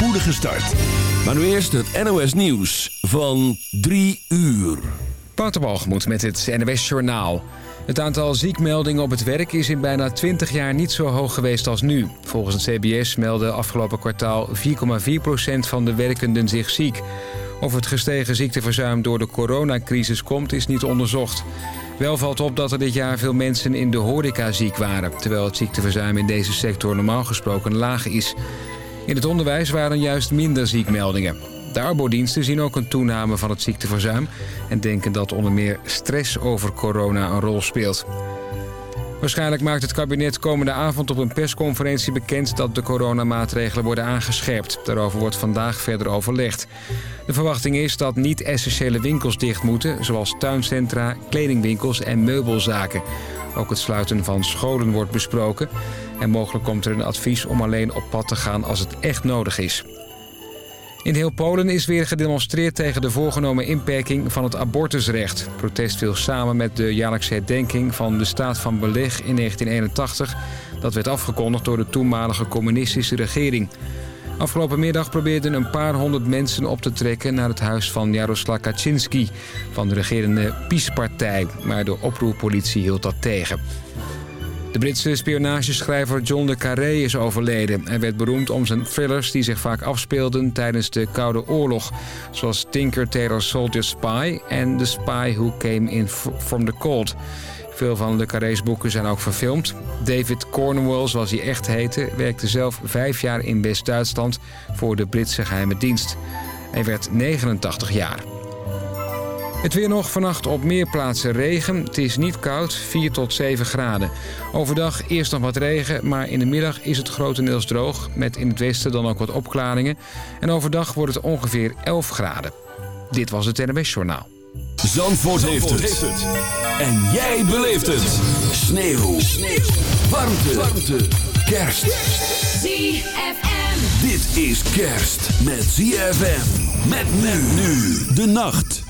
spoedige start. Maar nu eerst het NOS Nieuws van 3 uur. Wouterbalgemoed met het NOS Journaal. Het aantal ziekmeldingen op het werk is in bijna 20 jaar niet zo hoog geweest als nu. Volgens het CBS meldde afgelopen kwartaal 4,4% van de werkenden zich ziek. Of het gestegen ziekteverzuim door de coronacrisis komt is niet onderzocht. Wel valt op dat er dit jaar veel mensen in de horeca ziek waren... terwijl het ziekteverzuim in deze sector normaal gesproken laag is. In het onderwijs waren juist minder ziekmeldingen. De arbodiensten zien ook een toename van het ziekteverzuim... en denken dat onder meer stress over corona een rol speelt. Waarschijnlijk maakt het kabinet komende avond op een persconferentie bekend... dat de coronamaatregelen worden aangescherpt. Daarover wordt vandaag verder overlegd. De verwachting is dat niet-essentiële winkels dicht moeten... zoals tuincentra, kledingwinkels en meubelzaken. Ook het sluiten van scholen wordt besproken. En mogelijk komt er een advies om alleen op pad te gaan als het echt nodig is. In heel Polen is weer gedemonstreerd tegen de voorgenomen inperking van het abortusrecht. protest viel samen met de jaarlijkse herdenking van de staat van beleg in 1981. Dat werd afgekondigd door de toenmalige communistische regering. Afgelopen middag probeerden een paar honderd mensen op te trekken... naar het huis van Jaroslav Kaczynski van de regerende PiS-partij. Maar de oproerpolitie hield dat tegen. De Britse spionageschrijver John le Carré is overleden. Hij werd beroemd om zijn thrillers die zich vaak afspeelden tijdens de Koude Oorlog. Zoals Tinker Tailor Soldier Spy en The Spy Who Came in From the Cold. Veel van le Carré's boeken zijn ook verfilmd. David Cornwell, zoals hij echt heette, werkte zelf vijf jaar in West-Duitsland voor de Britse geheime dienst. Hij werd 89 jaar. Het weer nog vannacht op meer plaatsen regen. Het is niet koud, 4 tot 7 graden. Overdag eerst nog wat regen, maar in de middag is het grotendeels droog... met in het westen dan ook wat opklaringen. En overdag wordt het ongeveer 11 graden. Dit was het NWS Journaal. Zandvoort, heeft, het. En jij beleeft het. Sneeuw. Sneeuw. Warmte. Warmte. Kerst. ZFM. Dit is kerst met ZFM. Met men nu de nacht.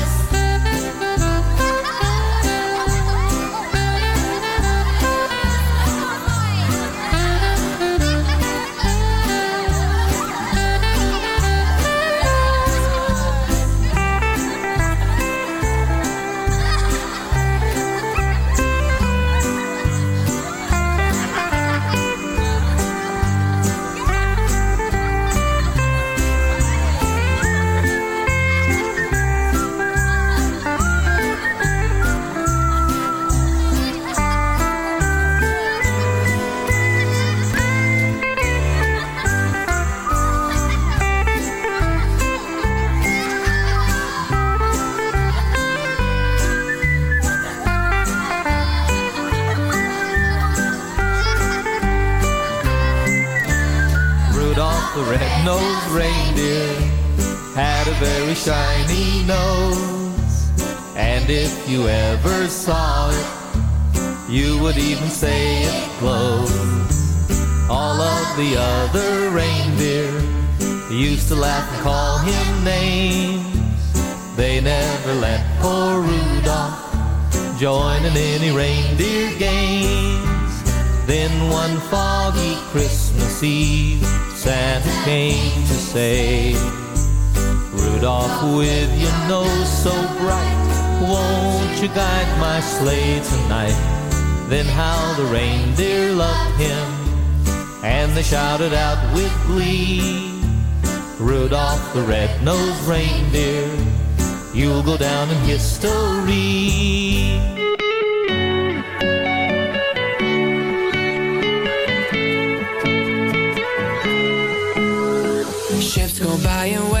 Shouted out with glee, Rudolph the red-nosed reindeer, you'll go down in history. Ships go by and wave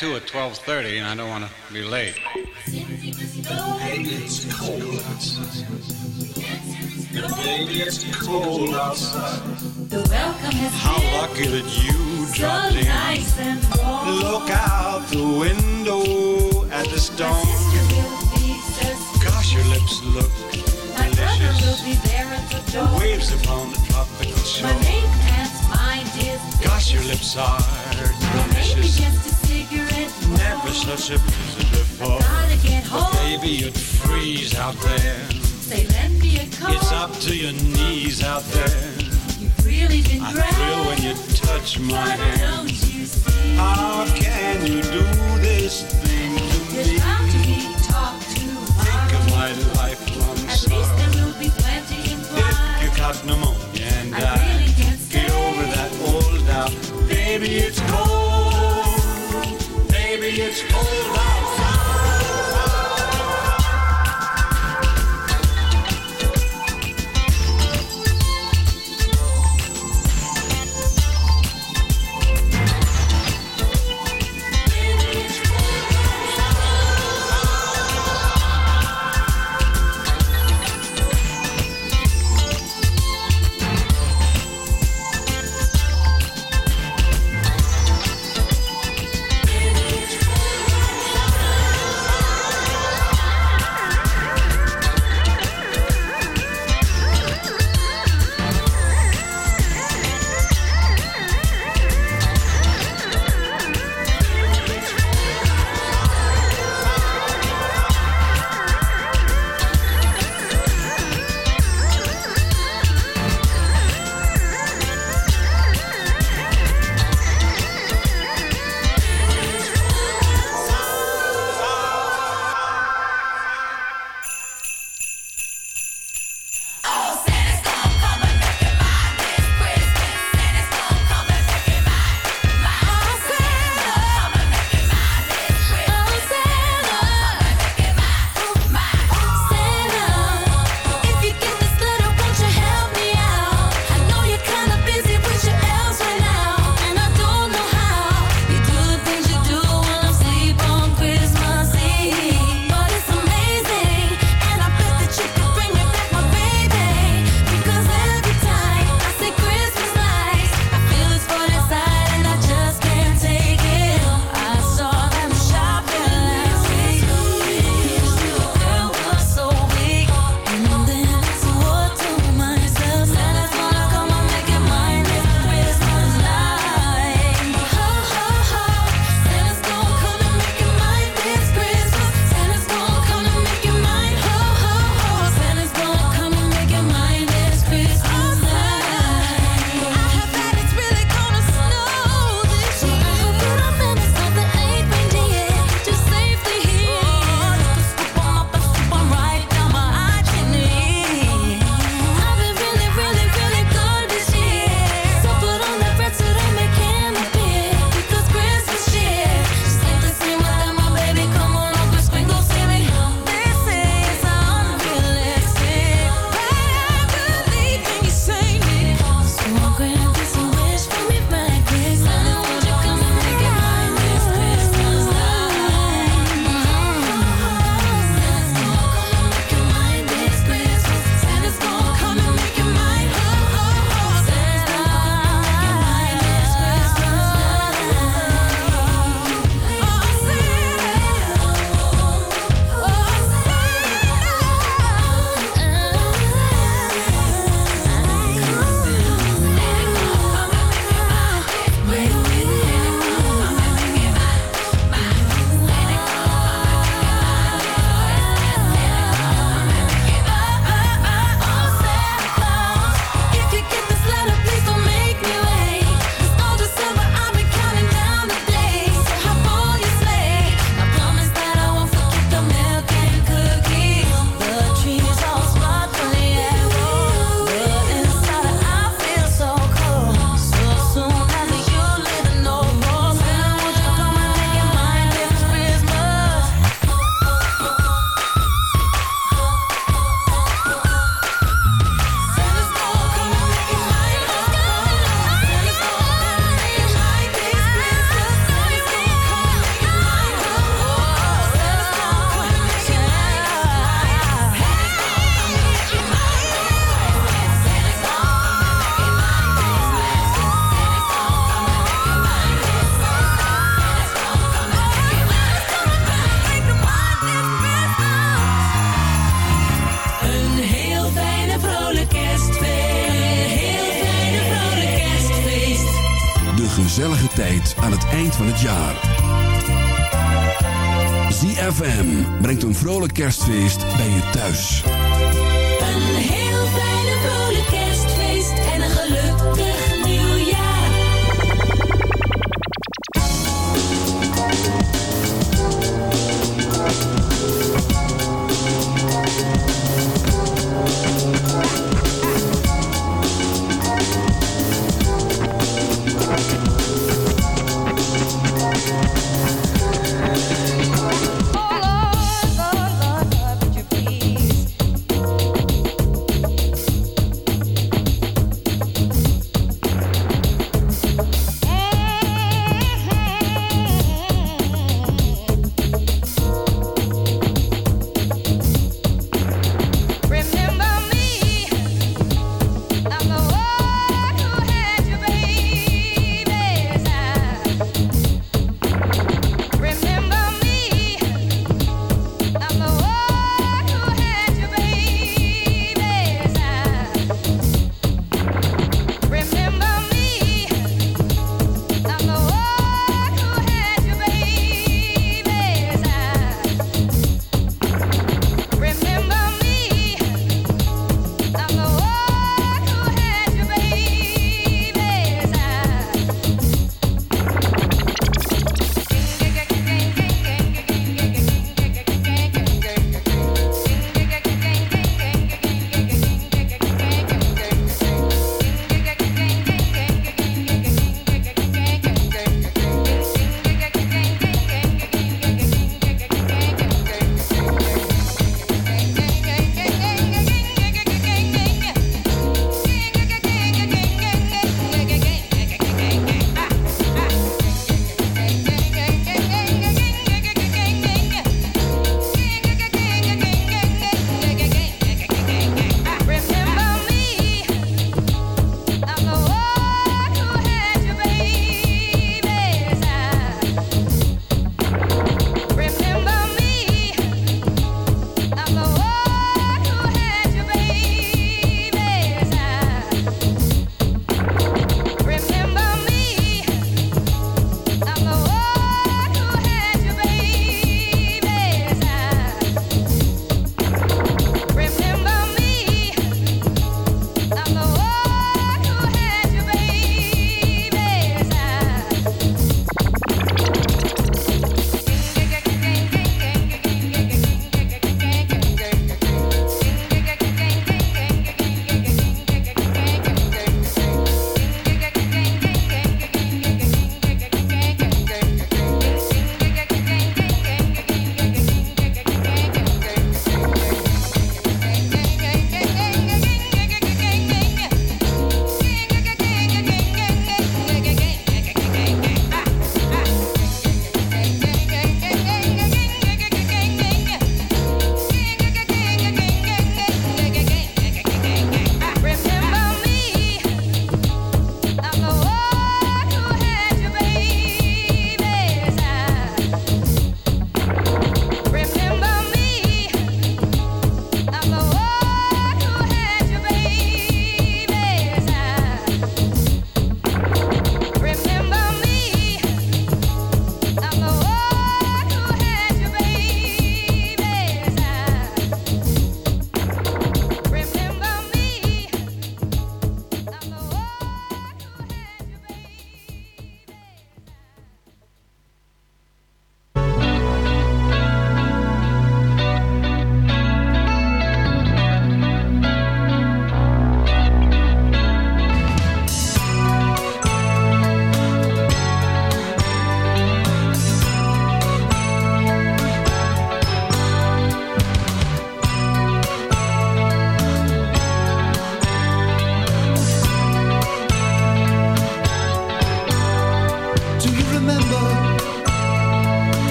Tattoo at 12:30, and I don't want to be late. The welcome has How lucky that you so dropped in. nice. Look out the window at the storm. sister will be so Gosh, your lips look My delicious. be there at the. Waves upon the tropical My shore. main man's mind is Gosh, your lips are delicious. Just a cigarette more. Never such a blizzard before. Gotta get home. Baby, you'd freeze out there. Say, lend me a coat. It's up to your knees out there. You've really been I great. thrill when you touch my But hand. don't you see? How can you do this thing to There's me? bound to be talk Think of my lifelong At least sorrow. there will be plenty If you caught pneumonia and I died, really can't get over that old doubt. Baby, it's cold. It's cold